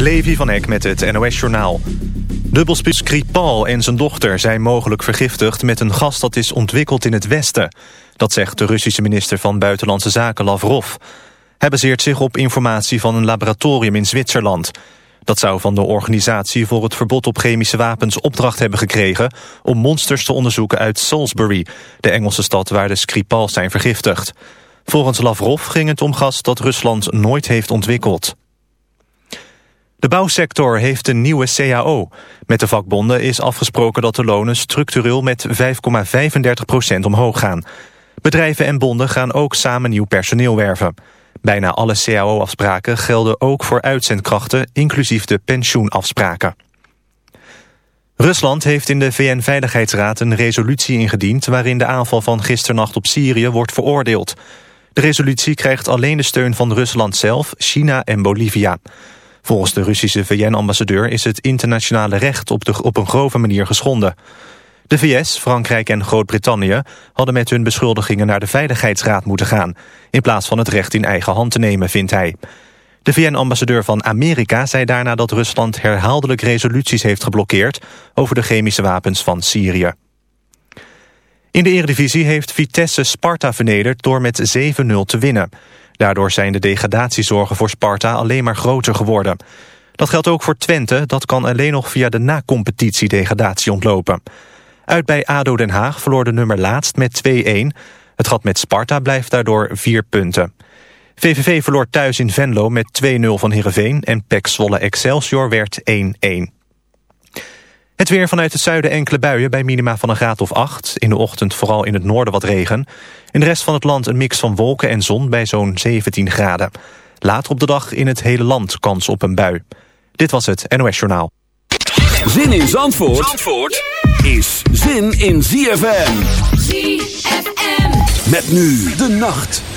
Levi van Eck met het NOS-journaal. Dubbelspies Skripal en zijn dochter zijn mogelijk vergiftigd... met een gas dat is ontwikkeld in het Westen. Dat zegt de Russische minister van Buitenlandse Zaken Lavrov. Hij baseert zich op informatie van een laboratorium in Zwitserland. Dat zou van de Organisatie voor het Verbod op Chemische Wapens opdracht hebben gekregen... om monsters te onderzoeken uit Salisbury, de Engelse stad waar de Skripals zijn vergiftigd. Volgens Lavrov ging het om gas dat Rusland nooit heeft ontwikkeld. De bouwsector heeft een nieuwe CAO. Met de vakbonden is afgesproken dat de lonen structureel met 5,35% omhoog gaan. Bedrijven en bonden gaan ook samen nieuw personeel werven. Bijna alle CAO-afspraken gelden ook voor uitzendkrachten, inclusief de pensioenafspraken. Rusland heeft in de VN-veiligheidsraad een resolutie ingediend... waarin de aanval van gisternacht op Syrië wordt veroordeeld. De resolutie krijgt alleen de steun van Rusland zelf, China en Bolivia. Volgens de Russische VN-ambassadeur is het internationale recht op, de, op een grove manier geschonden. De VS, Frankrijk en Groot-Brittannië hadden met hun beschuldigingen naar de Veiligheidsraad moeten gaan, in plaats van het recht in eigen hand te nemen, vindt hij. De VN-ambassadeur van Amerika zei daarna dat Rusland herhaaldelijk resoluties heeft geblokkeerd over de chemische wapens van Syrië. In de Eredivisie heeft Vitesse Sparta vernederd door met 7-0 te winnen. Daardoor zijn de degradatiezorgen voor Sparta alleen maar groter geworden. Dat geldt ook voor Twente, dat kan alleen nog via de na-competitie degradatie ontlopen. Uit bij ADO Den Haag verloor de nummer laatst met 2-1. Het gat met Sparta blijft daardoor 4 punten. VVV verloor thuis in Venlo met 2-0 van Heerenveen... en PEC Zwolle Excelsior werd 1-1. Het weer vanuit het zuiden enkele buien bij minima van een graad of 8. In de ochtend vooral in het noorden wat regen. In de rest van het land een mix van wolken en zon bij zo'n 17 graden. Later op de dag in het hele land kans op een bui. Dit was het NOS Journaal. Zin in Zandvoort, Zandvoort is zin in ZFM. ZFM. Met nu de nacht.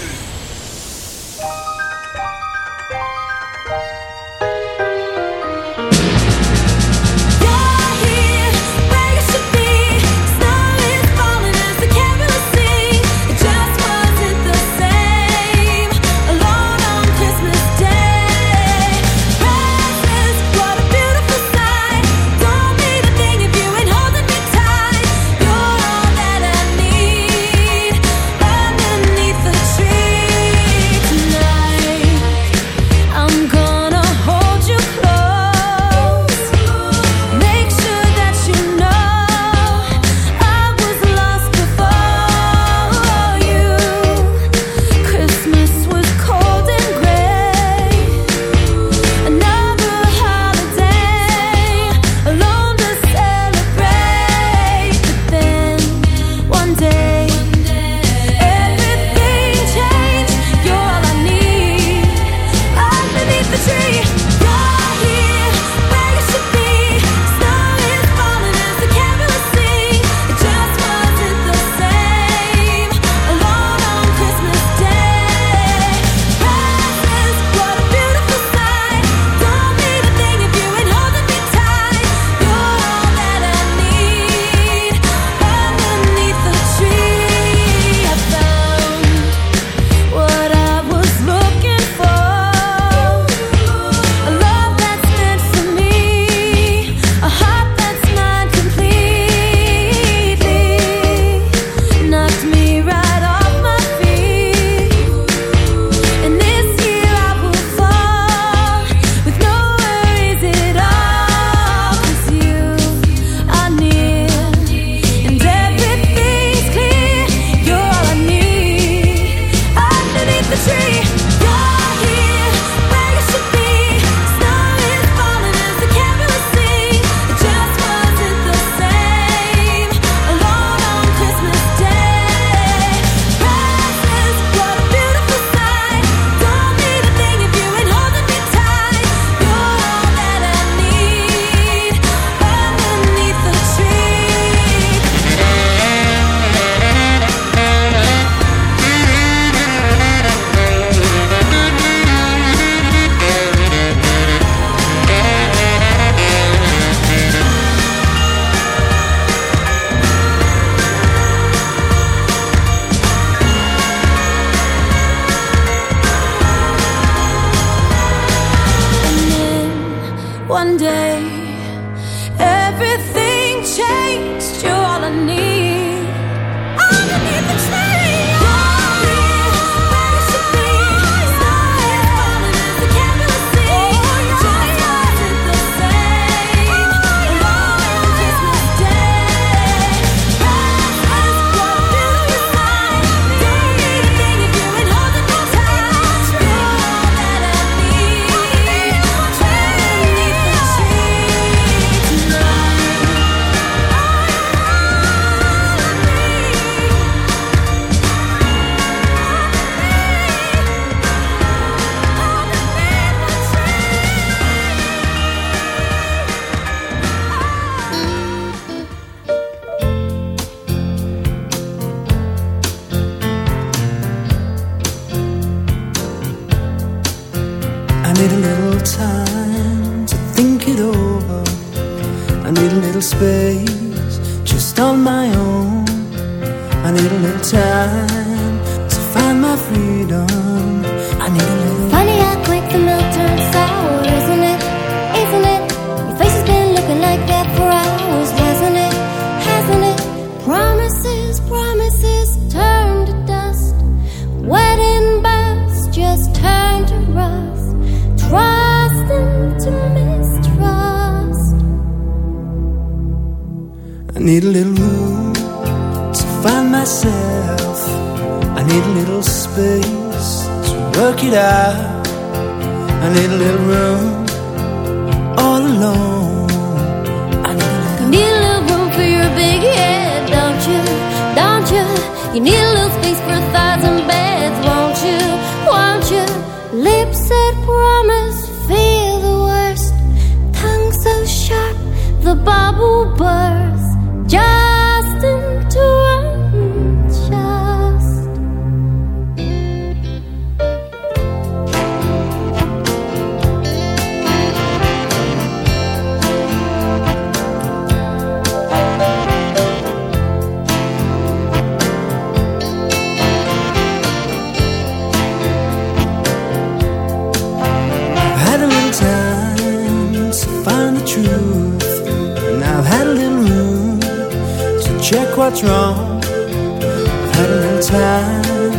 What's wrong. I've had a little time,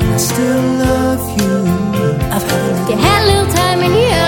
and I still love you. I've had a little. You had a little time and you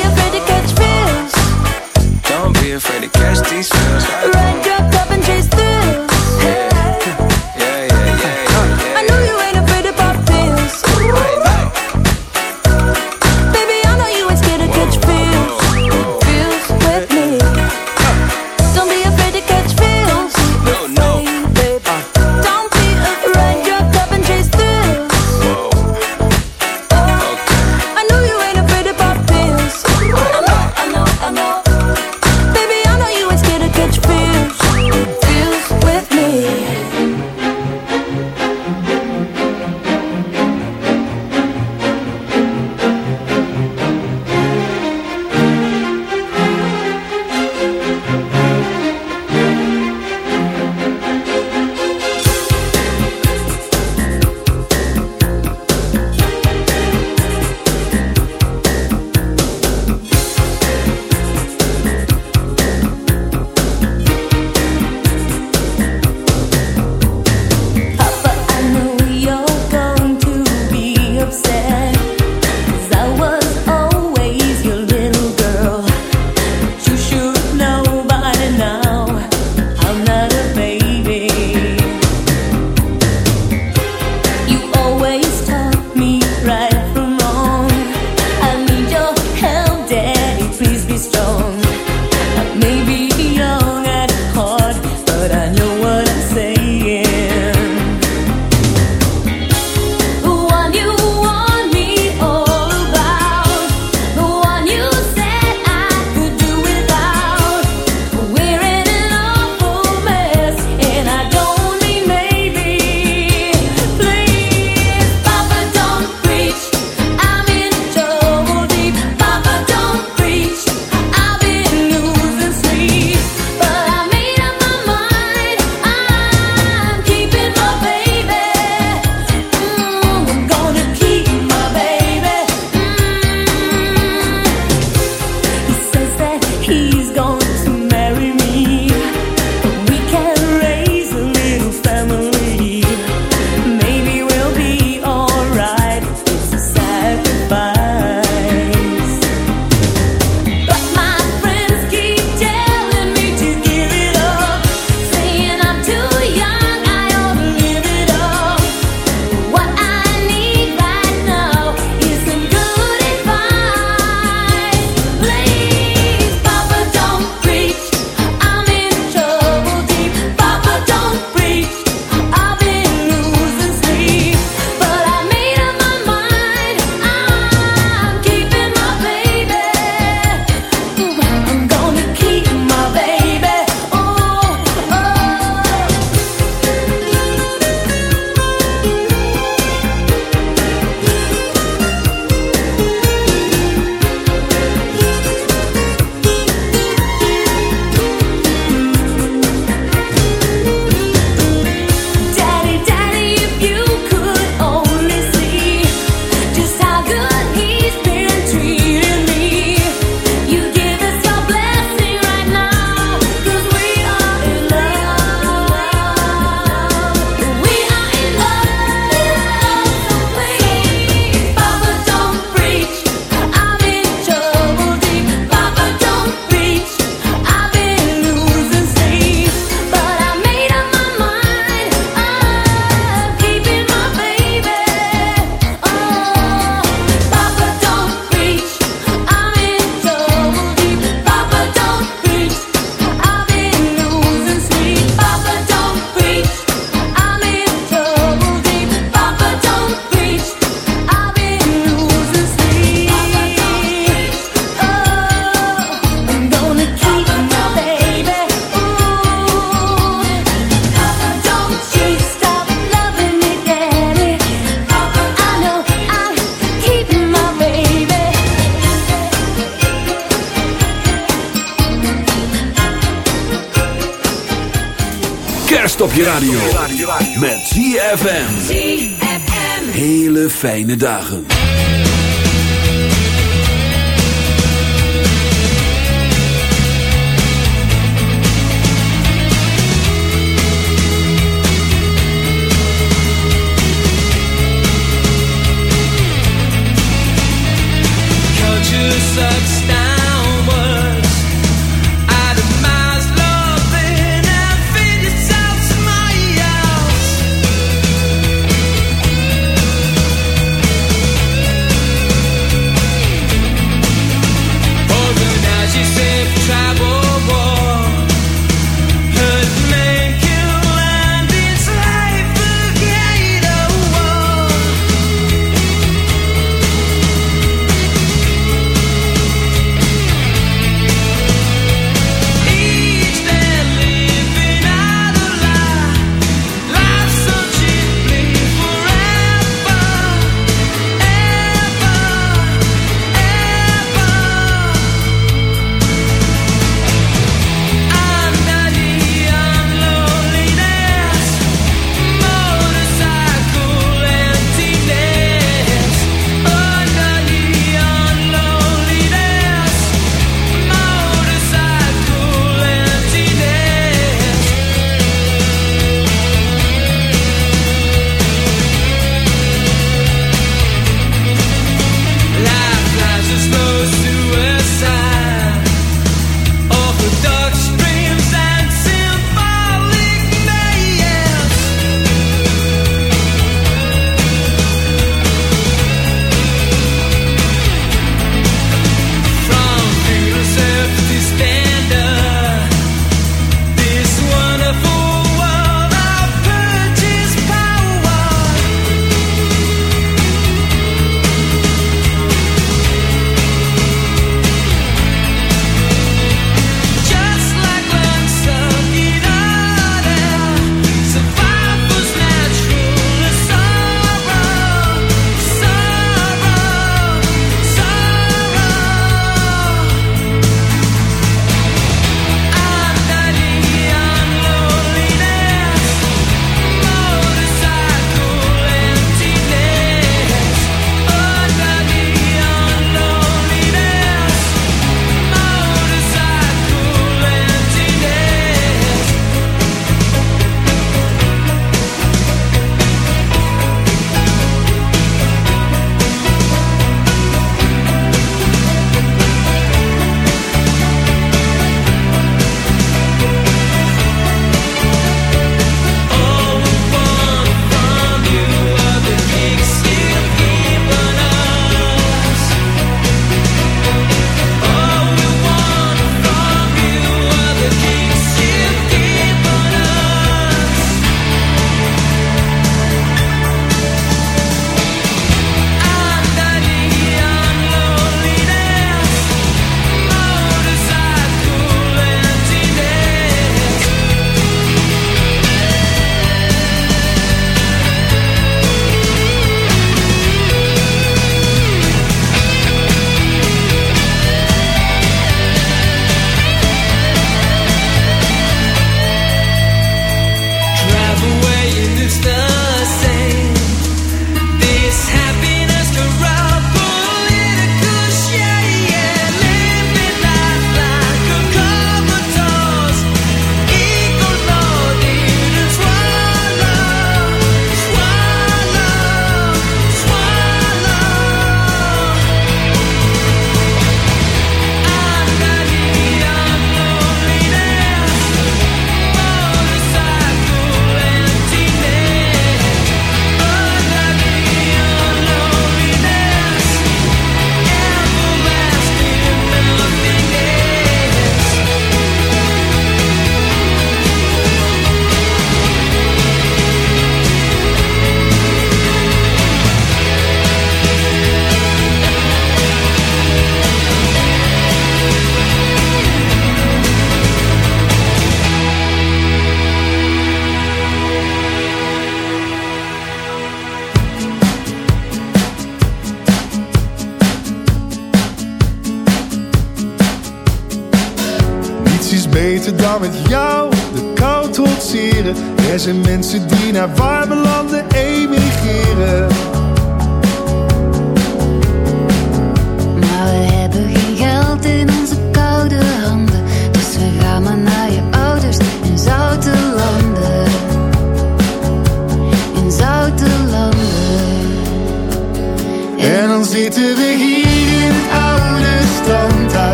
Be afraid to catch these feels. Ride your cup and chase thrills.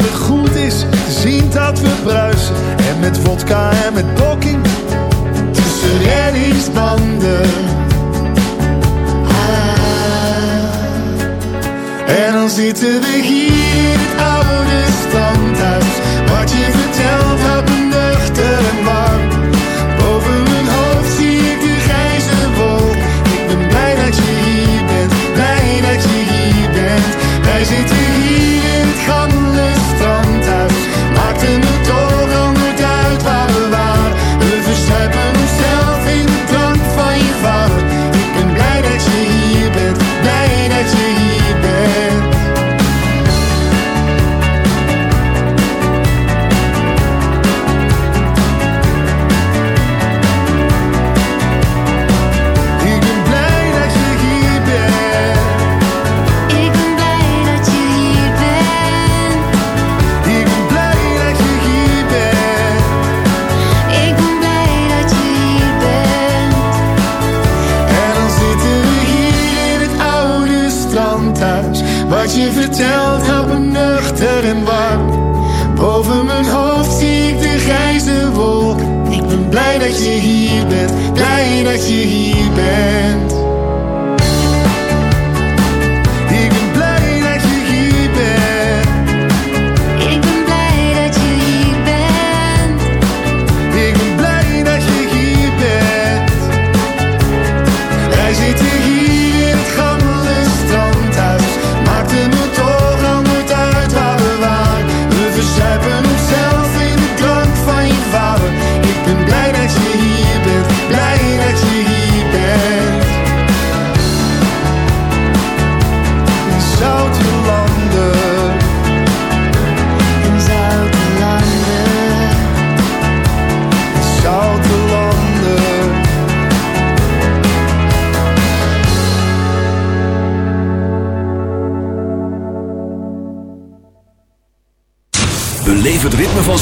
dat het goed is te zien dat we bruisen. En met vodka en met poking tussen reddingsbanden. Ah. En dan zitten we hier in het oude standhuis. Wat je vertelt houdt me nuchter en warm. Boven mijn hoofd zie ik de grijze wolk. Ik ben blij dat je hier bent, blij dat je hier bent. Wij zitten to you.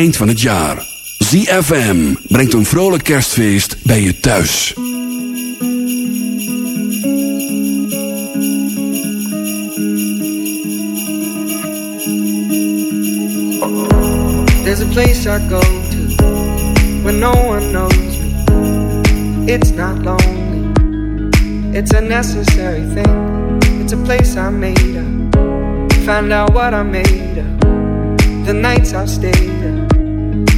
eind van het jaar. ZFM brengt een vrolijk kerstfeest bij je thuis. There's a place I go to when no one knows me. It's not lonely, it's a necessary thing. It's a place I made up. Find out what I made of. The nights I've stayed up,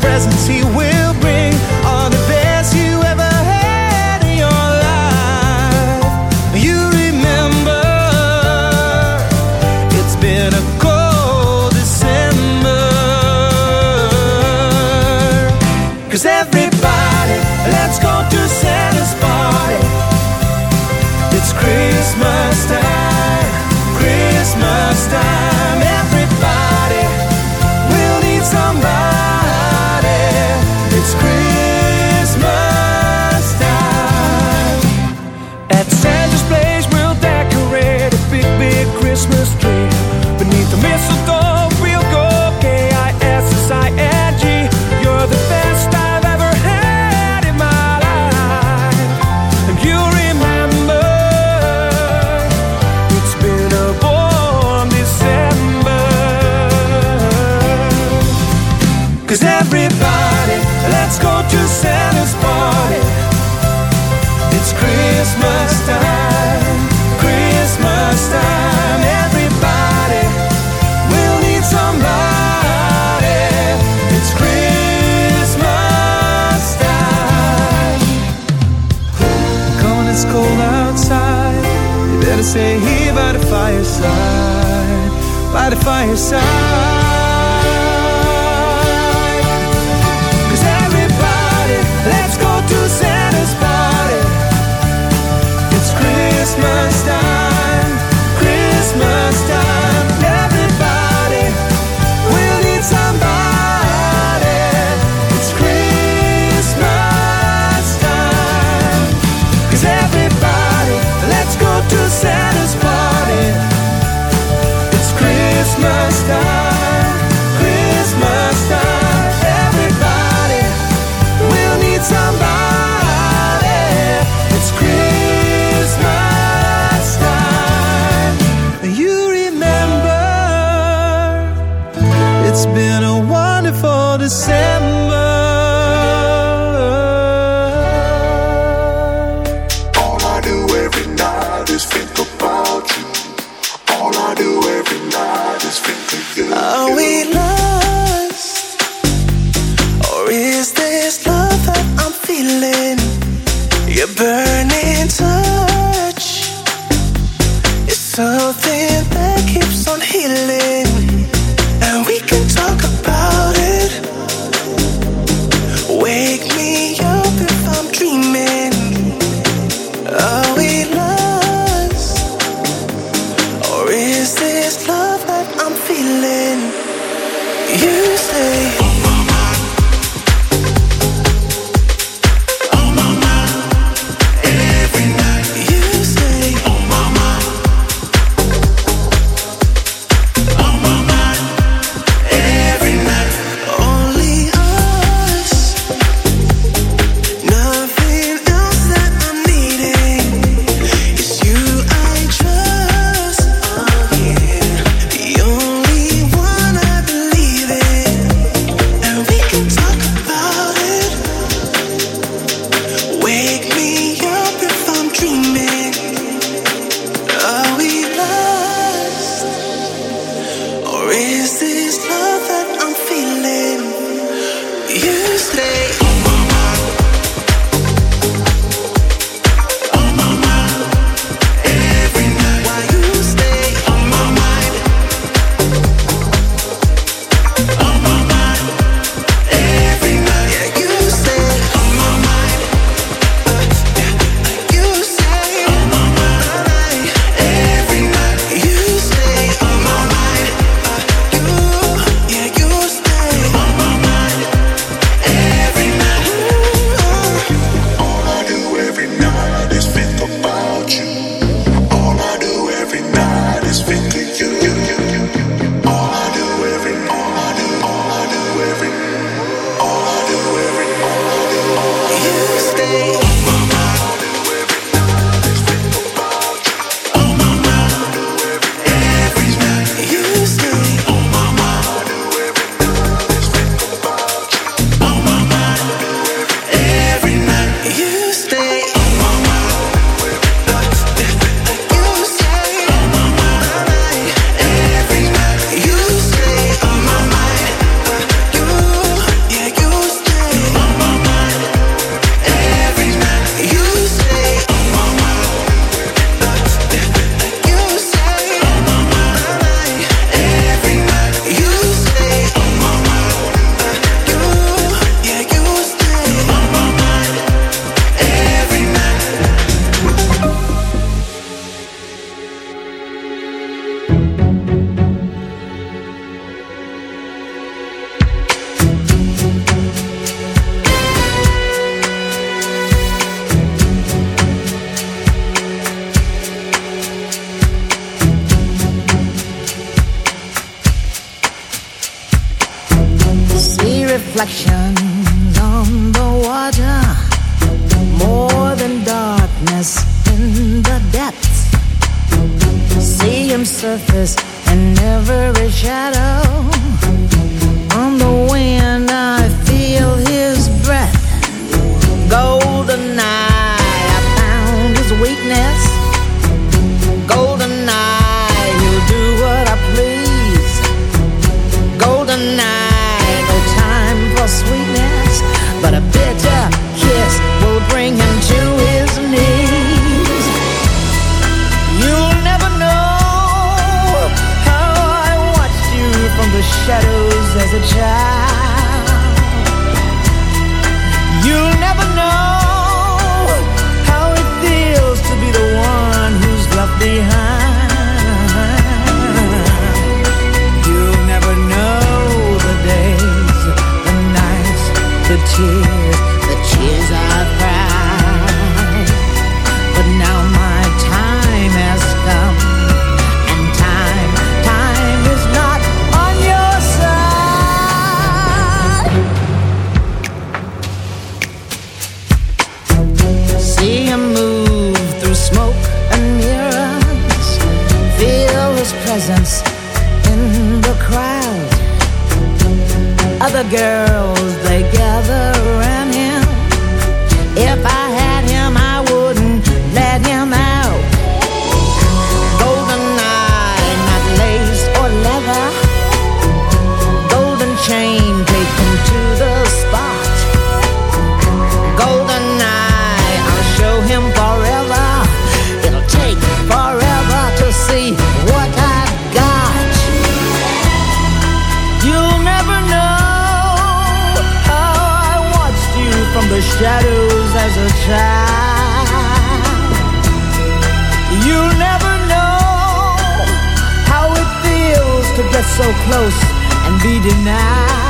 Presents he will bring get so close and be denied.